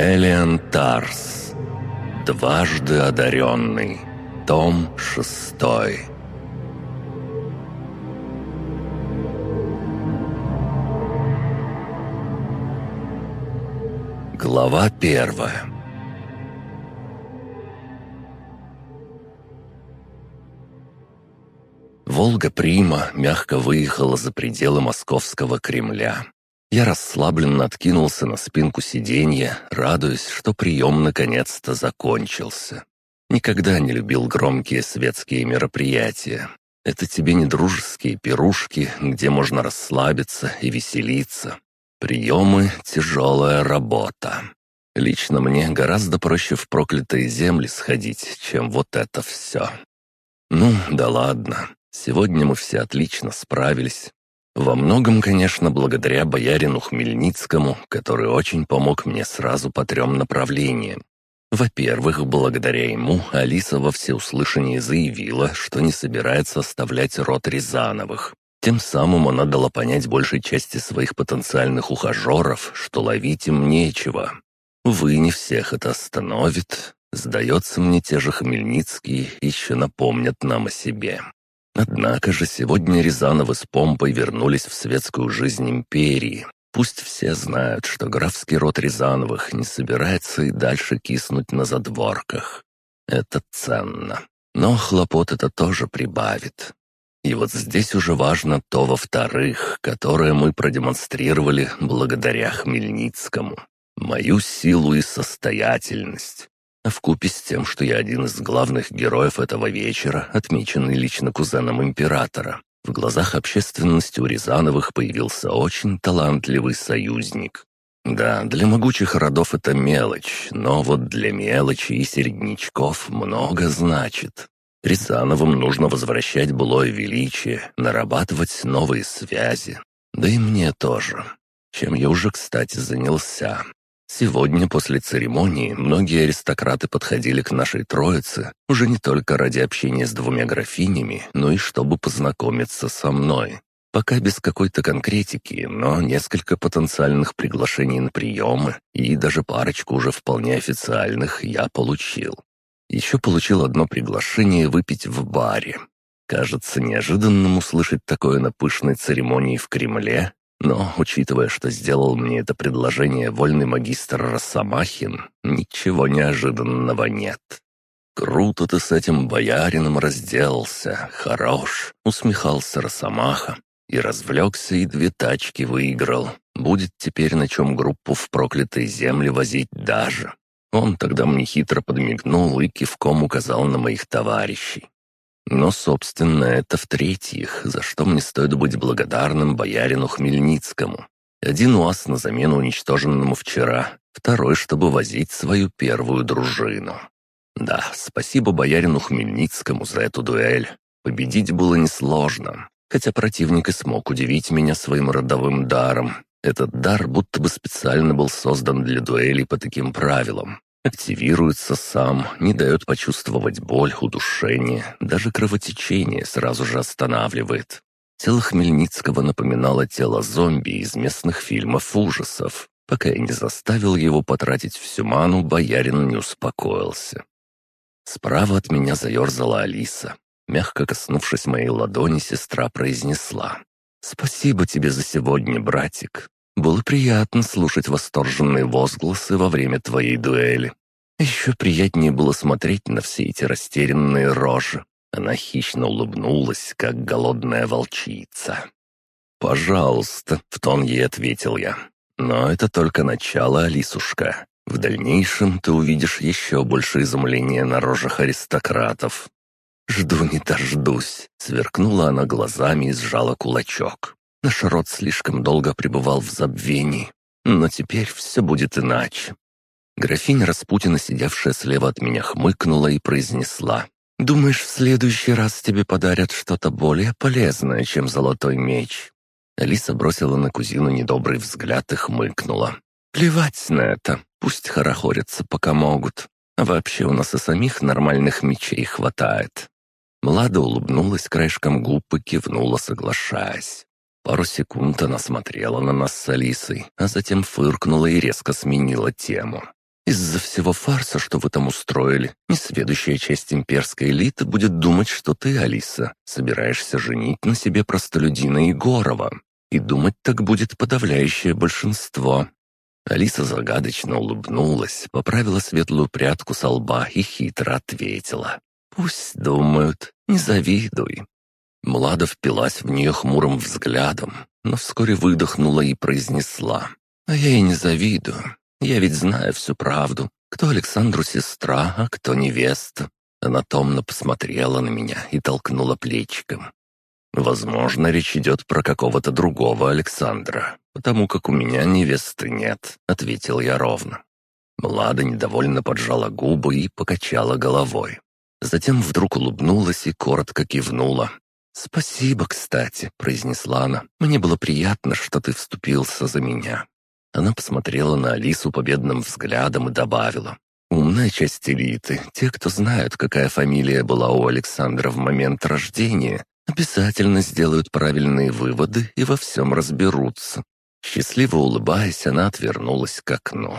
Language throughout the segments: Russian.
Элиан Тарс. Дважды одаренный. Том шестой. Глава первая. Волга-Прима мягко выехала за пределы московского Кремля. Я расслабленно откинулся на спинку сиденья, радуясь, что прием наконец-то закончился. Никогда не любил громкие светские мероприятия. Это тебе не дружеские пирушки, где можно расслабиться и веселиться. Приемы — тяжелая работа. Лично мне гораздо проще в проклятые земли сходить, чем вот это все. Ну, да ладно. Сегодня мы все отлично справились. Во многом, конечно, благодаря боярину Хмельницкому, который очень помог мне сразу по трем направлениям. Во-первых, благодаря ему Алиса во всеуслышание заявила, что не собирается оставлять род Рязановых. Тем самым она дала понять большей части своих потенциальных ухажеров, что ловить им нечего. Вы не всех это остановит. Сдается мне, те же Хмельницкие еще напомнят нам о себе. Однако же сегодня Рязановы с помпой вернулись в светскую жизнь империи. Пусть все знают, что графский род Рязановых не собирается и дальше киснуть на задворках. Это ценно. Но хлопот это тоже прибавит. И вот здесь уже важно то во-вторых, которое мы продемонстрировали благодаря Хмельницкому. Мою силу и состоятельность. Вкупе с тем, что я один из главных героев этого вечера, отмеченный лично кузеном императора, в глазах общественности у Рязановых появился очень талантливый союзник. Да, для могучих родов это мелочь, но вот для мелочи и середнячков много значит. Рязановым нужно возвращать былое величие, нарабатывать новые связи. Да и мне тоже. Чем я уже, кстати, занялся. Сегодня, после церемонии, многие аристократы подходили к нашей троице уже не только ради общения с двумя графинями, но и чтобы познакомиться со мной. Пока без какой-то конкретики, но несколько потенциальных приглашений на приемы и даже парочку уже вполне официальных я получил. Еще получил одно приглашение выпить в баре. Кажется неожиданным услышать такое на пышной церемонии в Кремле, но, учитывая, что сделал мне это предложение вольный магистр Росомахин, ничего неожиданного нет. «Круто ты с этим боярином разделался, хорош», — усмехался Росомаха. И развлекся, и две тачки выиграл. Будет теперь на чем группу в проклятые земли возить даже. Он тогда мне хитро подмигнул и кивком указал на моих товарищей. Но, собственно, это в-третьих, за что мне стоит быть благодарным боярину Хмельницкому. Один УАЗ на замену уничтоженному вчера, второй, чтобы возить свою первую дружину. Да, спасибо боярину Хмельницкому за эту дуэль. Победить было несложно, хотя противник и смог удивить меня своим родовым даром. Этот дар будто бы специально был создан для дуэлей по таким правилам. Активируется сам, не дает почувствовать боль, удушение, даже кровотечение сразу же останавливает. Тело Хмельницкого напоминало тело зомби из местных фильмов ужасов. Пока я не заставил его потратить всю ману, боярин не успокоился. Справа от меня заерзала Алиса. Мягко коснувшись моей ладони, сестра произнесла. «Спасибо тебе за сегодня, братик. Было приятно слушать восторженные возгласы во время твоей дуэли. Еще приятнее было смотреть на все эти растерянные рожи. Она хищно улыбнулась, как голодная волчица. «Пожалуйста», — в тон ей ответил я. «Но это только начало, Алисушка. В дальнейшем ты увидишь еще больше изумления на рожах аристократов». «Жду не дождусь», — сверкнула она глазами и сжала кулачок. Наш род слишком долго пребывал в забвении, но теперь все будет иначе. Графиня Распутина, сидевшая слева от меня, хмыкнула и произнесла. «Думаешь, в следующий раз тебе подарят что-то более полезное, чем золотой меч?» Алиса бросила на кузину недобрый взгляд и хмыкнула. «Плевать на это, пусть хорохорятся, пока могут. А вообще у нас и самих нормальных мечей хватает». Млада улыбнулась краешком губ и кивнула, соглашаясь. Пару секунд она смотрела на нас с Алисой, а затем фыркнула и резко сменила тему. Из-за всего фарса, что вы там устроили, несведущая часть имперской элиты будет думать, что ты, Алиса, собираешься женить на себе простолюдина Егорова. И думать так будет подавляющее большинство. Алиса загадочно улыбнулась, поправила светлую прядку со лба и хитро ответила. «Пусть думают, не завидуй». Млада впилась в нее хмурым взглядом, но вскоре выдохнула и произнесла. «А я и не завидую. Я ведь знаю всю правду. Кто Александру сестра, а кто невеста». Она томно посмотрела на меня и толкнула плечиком. «Возможно, речь идет про какого-то другого Александра, потому как у меня невесты нет», — ответил я ровно. Млада недовольно поджала губы и покачала головой. Затем вдруг улыбнулась и коротко кивнула. «Спасибо, кстати», — произнесла она. «Мне было приятно, что ты вступился за меня». Она посмотрела на Алису победным взглядом и добавила. «Умная часть элиты, те, кто знают, какая фамилия была у Александра в момент рождения, обязательно сделают правильные выводы и во всем разберутся». Счастливо улыбаясь, она отвернулась к окну.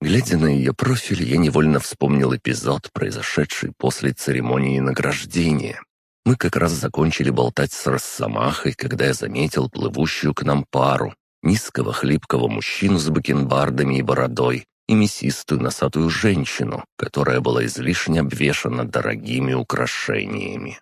Глядя на ее профиль, я невольно вспомнил эпизод, произошедший после церемонии награждения. Мы как раз закончили болтать с Росомахой, когда я заметил плывущую к нам пару. Низкого хлипкого мужчину с бакенбардами и бородой и мясистую носатую женщину, которая была излишне обвешана дорогими украшениями.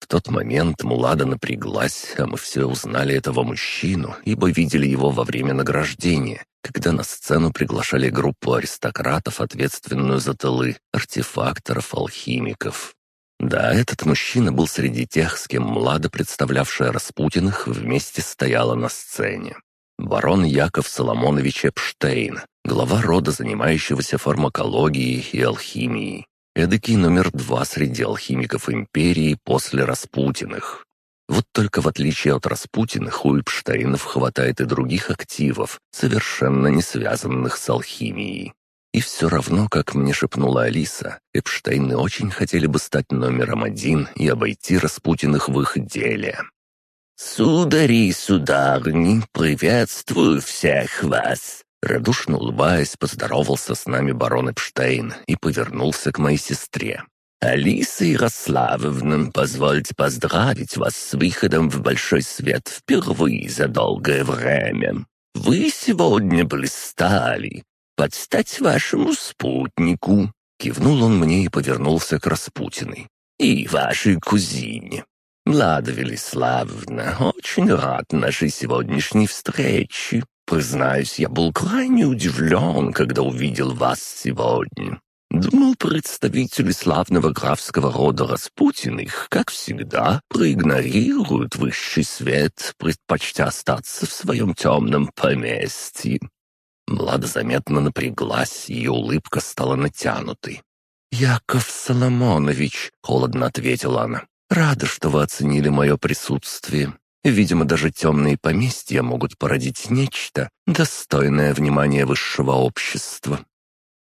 В тот момент Мулада напряглась, а мы все узнали этого мужчину, ибо видели его во время награждения, когда на сцену приглашали группу аристократов, ответственную за тылы, артефакторов, алхимиков. Да, этот мужчина был среди тех, с кем Млада, представлявшая Распутиных, вместе стояла на сцене. Барон Яков Соломонович Эпштейн, глава рода, занимающегося фармакологией и алхимией. Эдакий номер два среди алхимиков империи после Распутиных. Вот только в отличие от Распутиных, у Эпштейнов хватает и других активов, совершенно не связанных с алхимией. И все равно, как мне шепнула Алиса, Эпштейны очень хотели бы стать номером один и обойти Распутиных в их деле. «Судари и сударни, приветствую всех вас!» Радушно улыбаясь, поздоровался с нами барон Эпштейн и повернулся к моей сестре. «Алиса Ярославовна, позвольте поздравить вас с выходом в большой свет впервые за долгое время. Вы сегодня блистали, под вашему спутнику». Кивнул он мне и повернулся к Распутиной. «И вашей кузине. Млада Велиславовна, очень рад нашей сегодняшней встрече. Признаюсь, я был крайне удивлен, когда увидел вас сегодня. Думал, представители славного графского рода Распутиных, как всегда, проигнорируют высший свет, предпочтя остаться в своем темном поместье. Млада заметно напряглась, ее улыбка стала натянутой. «Яков Соломонович», — холодно ответила она, — «рада, что вы оценили мое присутствие. Видимо, даже темные поместья могут породить нечто, достойное внимания высшего общества.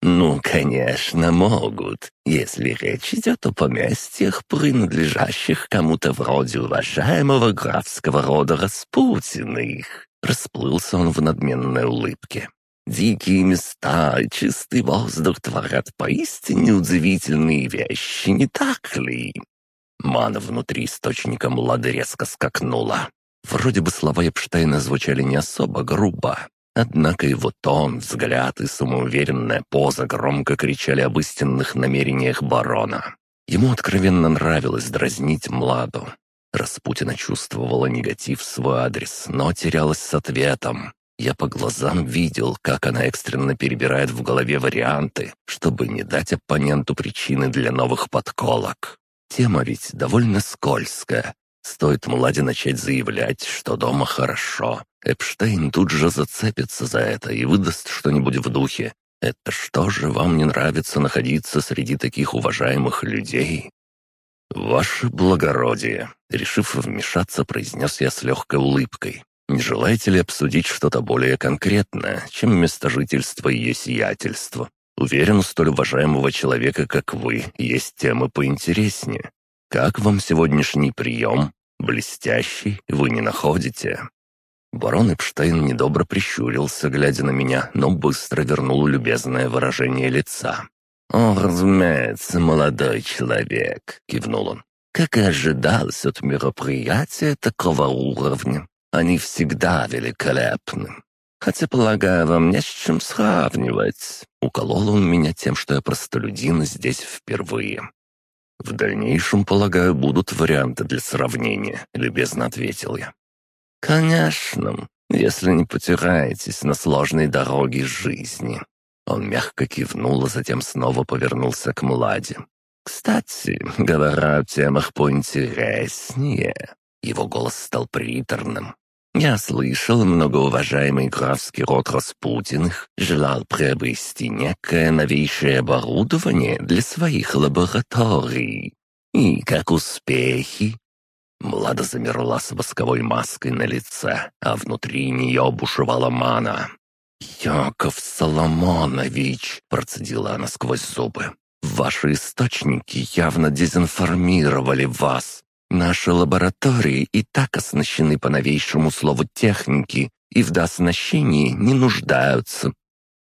«Ну, конечно, могут, если речь идет о поместьях, принадлежащих кому-то вроде уважаемого графского рода Распутиных». Расплылся он в надменной улыбке. «Дикие места чистый воздух творят поистине удивительные вещи, не так ли?» Мана внутри источника Млады резко скакнула. Вроде бы слова Эпштейна звучали не особо грубо, однако его тон, взгляд и самоуверенная поза громко кричали об истинных намерениях барона. Ему откровенно нравилось дразнить Младу. Распутина чувствовала негатив в свой адрес, но терялась с ответом. Я по глазам видел, как она экстренно перебирает в голове варианты, чтобы не дать оппоненту причины для новых подколок. Тема ведь довольно скользкая. Стоит Младе начать заявлять, что дома хорошо. Эпштейн тут же зацепится за это и выдаст что-нибудь в духе. «Это что же вам не нравится находиться среди таких уважаемых людей?» «Ваше благородие», — решив вмешаться, произнес я с легкой улыбкой. «Не желаете ли обсудить что-то более конкретное, чем место жительства и ее сиятельства? Уверен, у столь уважаемого человека, как вы, есть темы поинтереснее. Как вам сегодняшний прием? Блестящий, вы не находите?» Барон Эпштейн недобро прищурился, глядя на меня, но быстро вернул любезное выражение лица. «О, разумеется, молодой человек», — кивнул он. «Как и ожидалось от мероприятия такого уровня, они всегда великолепны. Хотя, полагаю, вам не с чем сравнивать». Уколол он меня тем, что я простолюдин здесь впервые. «В дальнейшем, полагаю, будут варианты для сравнения», — любезно ответил я. «Конечно, если не потираетесь на сложной дороге жизни». Он мягко кивнул, а затем снова повернулся к Младе. «Кстати, говоря о темах поинтереснее...» Его голос стал приторным. «Я слышал, многоуважаемый графский род Распутиных желал приобрести некое новейшее оборудование для своих лабораторий. И как успехи?» Млада замерла с восковой маской на лице, а внутри нее бушевала мана. «Яков Соломонович!» — процедила она сквозь зубы. «Ваши источники явно дезинформировали вас. Наши лаборатории и так оснащены по новейшему слову техники и в дооснащении не нуждаются».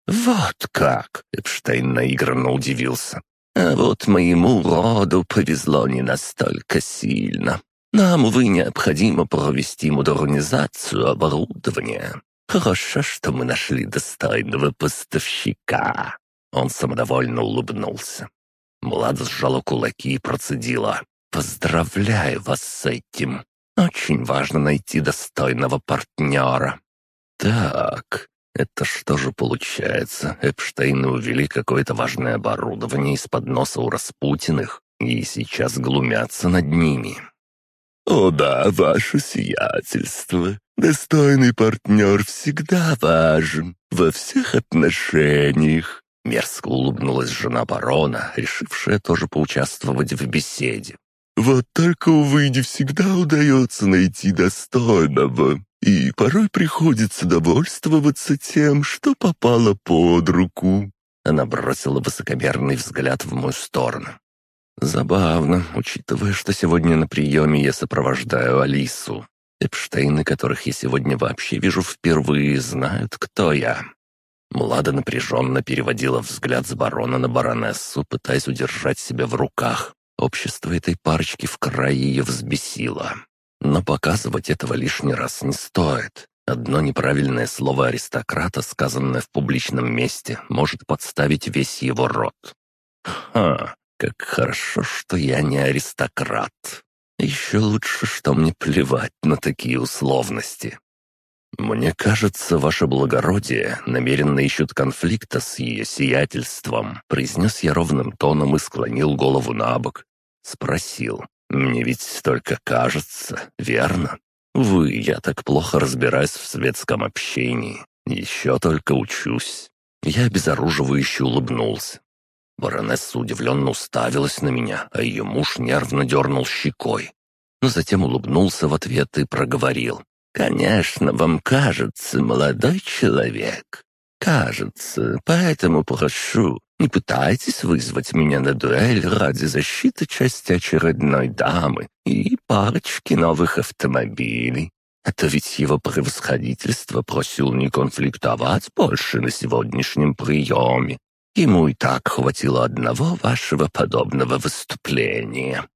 «Вот как!» — Эпштейн наигранно удивился. «А вот моему роду повезло не настолько сильно. Нам, увы, необходимо провести модернизацию оборудования. Хорошо, что мы нашли достойного поставщика». Он самодовольно улыбнулся. Млада сжала кулаки и процедила. «Поздравляю вас с этим. Очень важно найти достойного партнера». «Так, это что же получается? Эпштейны увели какое-то важное оборудование из-под носа у Распутиных и сейчас глумятся над ними. «О да, ваше сиятельство, достойный партнер всегда важен во всех отношениях». Мерзко улыбнулась жена барона, решившая тоже поучаствовать в беседе. «Вот только, увы, не всегда удается найти достойного, и порой приходится довольствоваться тем, что попало под руку». Она бросила высокомерный взгляд в мою сторону. Забавно, учитывая, что сегодня на приеме я сопровождаю Алису. Эпштейны, которых я сегодня вообще вижу впервые, знают, кто я. Млада напряженно переводила взгляд с барона на баронессу, пытаясь удержать себя в руках. Общество этой парочки в крае ее взбесило. Но показывать этого лишний раз не стоит. Одно неправильное слово аристократа, сказанное в публичном месте, может подставить весь его род. Ха, как хорошо, что я не аристократ. Еще лучше, что мне плевать на такие условности. Мне кажется, ваше благородие намеренно ищут конфликта с ее сиятельством, произнес я ровным тоном и склонил голову на бок. Спросил, мне ведь только кажется, верно? Вы, я так плохо разбираюсь в светском общении. Еще только учусь. Я обезоруживающе улыбнулся. Баронесса удивленно уставилась на меня, а ее муж нервно дернул щекой. Но затем улыбнулся в ответ и проговорил. «Конечно, вам кажется, молодой человек. Кажется, поэтому прошу, не пытайтесь вызвать меня на дуэль ради защиты части очередной дамы и парочки новых автомобилей. А то ведь его превосходительство просил не конфликтовать больше на сегодняшнем приеме, Ему и так хватило одного вашего подобного выступления».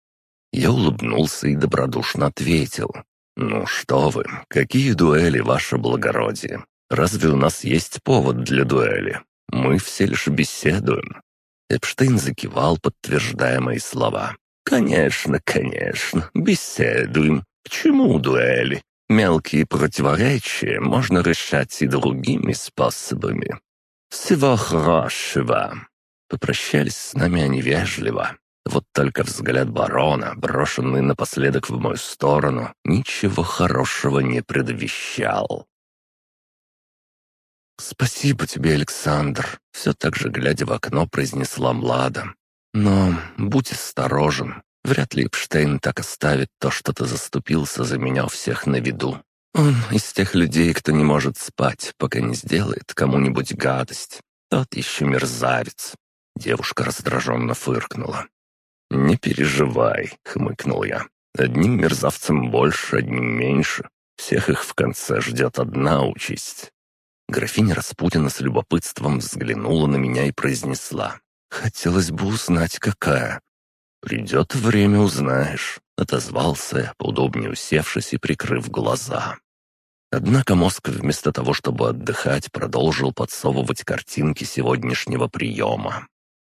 Я улыбнулся и добродушно ответил. «Ну что вы, какие дуэли, ваше благородие? Разве у нас есть повод для дуэли? Мы все лишь беседуем». Эпштейн закивал, подтверждая мои слова. «Конечно, конечно, беседуем. К чему дуэли? Мелкие противоречия можно решать и другими способами. «Всего хорошего!» Попрощались с нами они вежливо. Вот только взгляд барона, брошенный напоследок в мою сторону, ничего хорошего не предвещал. «Спасибо тебе, Александр», — все так же, глядя в окно, произнесла Млада. «Но будь осторожен. Вряд ли Эпштейн так оставит то, что ты заступился за меня у всех на виду. Он из тех людей, кто не может спать, пока не сделает кому-нибудь гадость. Тот еще мерзавец. Девушка раздраженно фыркнула. «Не переживай», — хмыкнул я. «Одним мерзавцем больше, одним меньше. Всех их в конце ждет одна участь. Графиня Распутина с любопытством взглянула на меня и произнесла. «Хотелось бы узнать, какая». «Придет время, узнаешь», — отозвался я, поудобнее усевшись и прикрыв глаза. Однако мозг вместо того, чтобы отдыхать, продолжил подсовывать картинки сегодняшнего приема.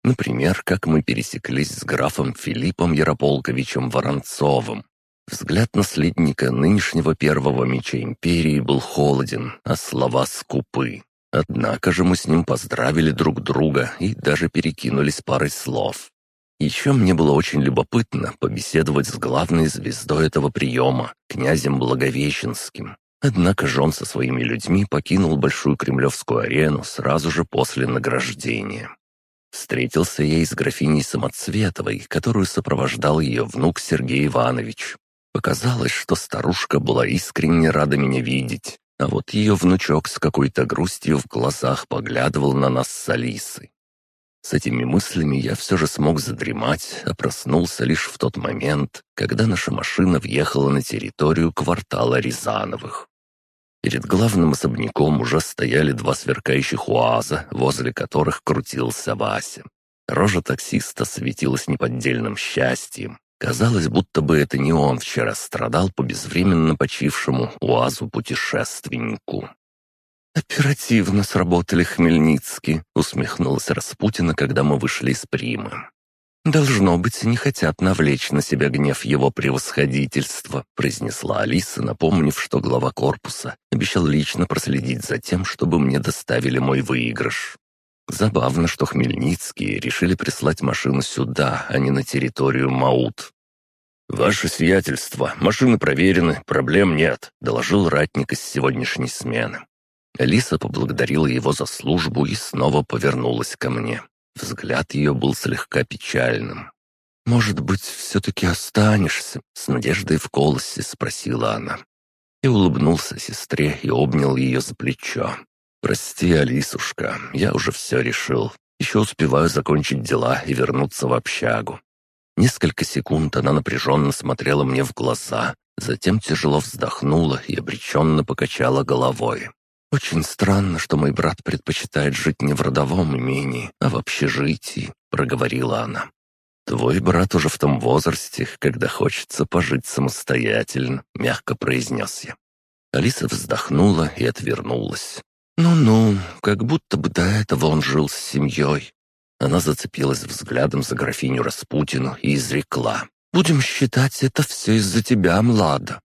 Например, как мы пересеклись с графом Филиппом Ярополковичем Воронцовым. Взгляд наследника нынешнего первого меча империи был холоден, а слова скупы. Однако же мы с ним поздравили друг друга и даже перекинулись парой слов. Еще мне было очень любопытно побеседовать с главной звездой этого приема, князем Благовещенским. Однако же он со своими людьми покинул Большую Кремлевскую арену сразу же после награждения. Встретился я и с графиней Самоцветовой, которую сопровождал ее внук Сергей Иванович. Показалось, что старушка была искренне рада меня видеть, а вот ее внучок с какой-то грустью в глазах поглядывал на нас с Алисой. С этими мыслями я все же смог задремать, а проснулся лишь в тот момент, когда наша машина въехала на территорию квартала Рязановых. Перед главным особняком уже стояли два сверкающих УАЗа, возле которых крутился Вася. Рожа таксиста светилась неподдельным счастьем. Казалось, будто бы это не он вчера страдал по безвременно почившему УАЗу-путешественнику. «Оперативно сработали Хмельницкий», — усмехнулась Распутина, когда мы вышли из Примы. «Должно быть, не хотят навлечь на себя гнев его превосходительства», произнесла Алиса, напомнив, что глава корпуса обещал лично проследить за тем, чтобы мне доставили мой выигрыш. Забавно, что Хмельницкие решили прислать машину сюда, а не на территорию Маут. «Ваше сиятельство, машины проверены, проблем нет», — доложил ратник из сегодняшней смены. Алиса поблагодарила его за службу и снова повернулась ко мне. Взгляд ее был слегка печальным. «Может быть, все-таки останешься?» — с надеждой в голосе спросила она. И улыбнулся сестре и обнял ее за плечо. «Прости, Алисушка, я уже все решил. Еще успеваю закончить дела и вернуться в общагу». Несколько секунд она напряженно смотрела мне в глаза, затем тяжело вздохнула и обреченно покачала головой. «Очень странно, что мой брат предпочитает жить не в родовом имении, а в общежитии», — проговорила она. «Твой брат уже в том возрасте, когда хочется пожить самостоятельно», — мягко произнес я. Алиса вздохнула и отвернулась. «Ну-ну, как будто бы до этого он жил с семьей». Она зацепилась взглядом за графиню Распутину и изрекла. «Будем считать, это все из-за тебя, Млада».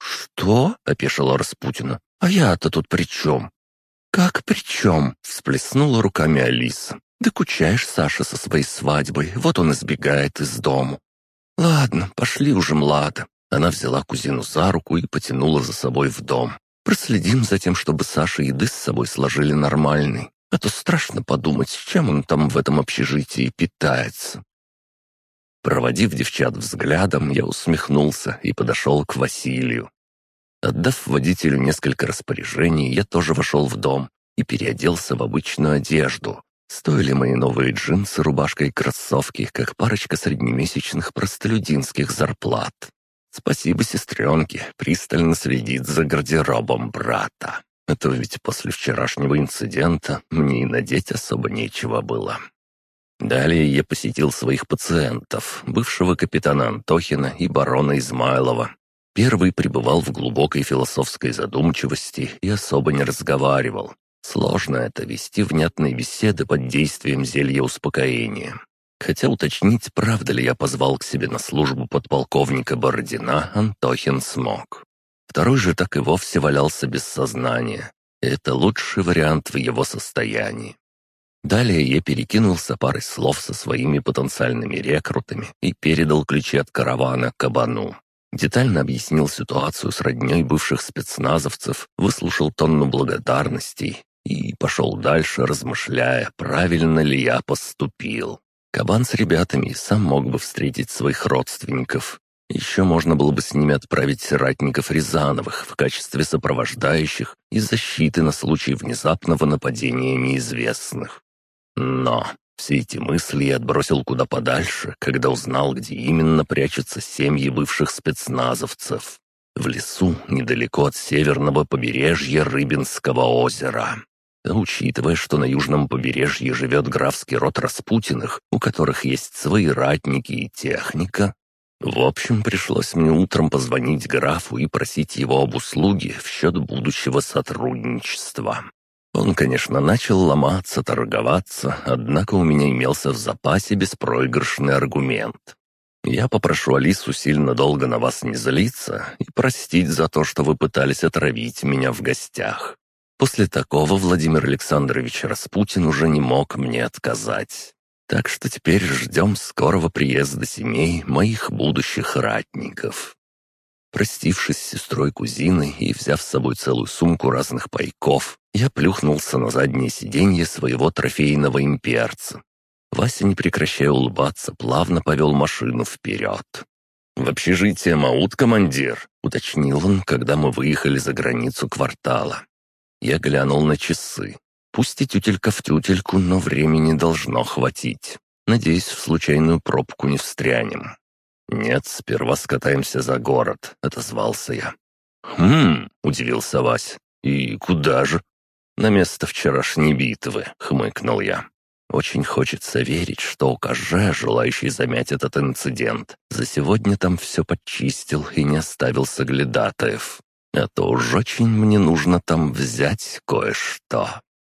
«Что?» — опешила Распутина. «А я-то тут при чем?» «Как при чем?» — всплеснула руками Алиса. «Докучаешь Саша со своей свадьбой, вот он избегает из дому». «Ладно, пошли уже, Млада». Она взяла кузину за руку и потянула за собой в дом. «Проследим за тем, чтобы Саша еды с собой сложили нормальный, а то страшно подумать, чем он там в этом общежитии питается». Проводив девчат взглядом, я усмехнулся и подошел к Василию. Отдав водителю несколько распоряжений, я тоже вошел в дом и переоделся в обычную одежду. Стоили мои новые джинсы, рубашка и кроссовки, как парочка среднемесячных простолюдинских зарплат. Спасибо сестренке, пристально следит за гардеробом брата. Это ведь после вчерашнего инцидента мне и надеть особо нечего было. Далее я посетил своих пациентов, бывшего капитана Антохина и барона Измайлова, Первый пребывал в глубокой философской задумчивости и особо не разговаривал. Сложно это вести внятные беседы под действием зелья успокоения. Хотя уточнить, правда ли я позвал к себе на службу подполковника Бородина, Антохин смог. Второй же так и вовсе валялся без сознания. Это лучший вариант в его состоянии. Далее я перекинулся парой слов со своими потенциальными рекрутами и передал ключи от каравана кабану. Детально объяснил ситуацию с родней бывших спецназовцев, выслушал тонну благодарностей и пошел дальше, размышляя, правильно ли я поступил. Кабан с ребятами сам мог бы встретить своих родственников. Еще можно было бы с ними отправить ратников Рязановых в качестве сопровождающих и защиты на случай внезапного нападения неизвестных. Но все эти мысли я отбросил куда подальше, когда узнал, где именно прячутся семьи бывших спецназовцев. в лесу недалеко от северного побережья Рыбинского озера. Учитывая, что на южном побережье живет графский род Распутиных, у которых есть свои ратники и техника, в общем, пришлось мне утром позвонить графу и просить его об услуге в счет будущего сотрудничества. Он, конечно, начал ломаться, торговаться, однако у меня имелся в запасе беспроигрышный аргумент. Я попрошу Алису сильно долго на вас не злиться и простить за то, что вы пытались отравить меня в гостях. После такого Владимир Александрович Распутин уже не мог мне отказать. Так что теперь ждем скорого приезда семей моих будущих ратников. Простившись с сестрой кузины и взяв с собой целую сумку разных пайков, я плюхнулся на заднее сиденье своего трофейного имперца. Вася, не прекращая улыбаться, плавно повел машину вперед. «В общежитие Маут, командир», — уточнил он, когда мы выехали за границу квартала. Я глянул на часы. Пусть и тютелька в тютельку, но времени должно хватить. Надеюсь, в случайную пробку не встрянем. «Нет, сперва скатаемся за город», — отозвался я. «Хм», — удивился Вась. «И куда же?» «На место вчерашней битвы», — хмыкнул я. «Очень хочется верить, что укажи, желающий замять этот инцидент, за сегодня там все подчистил и не оставил соглядатаев. А то уж очень мне нужно там взять кое-что».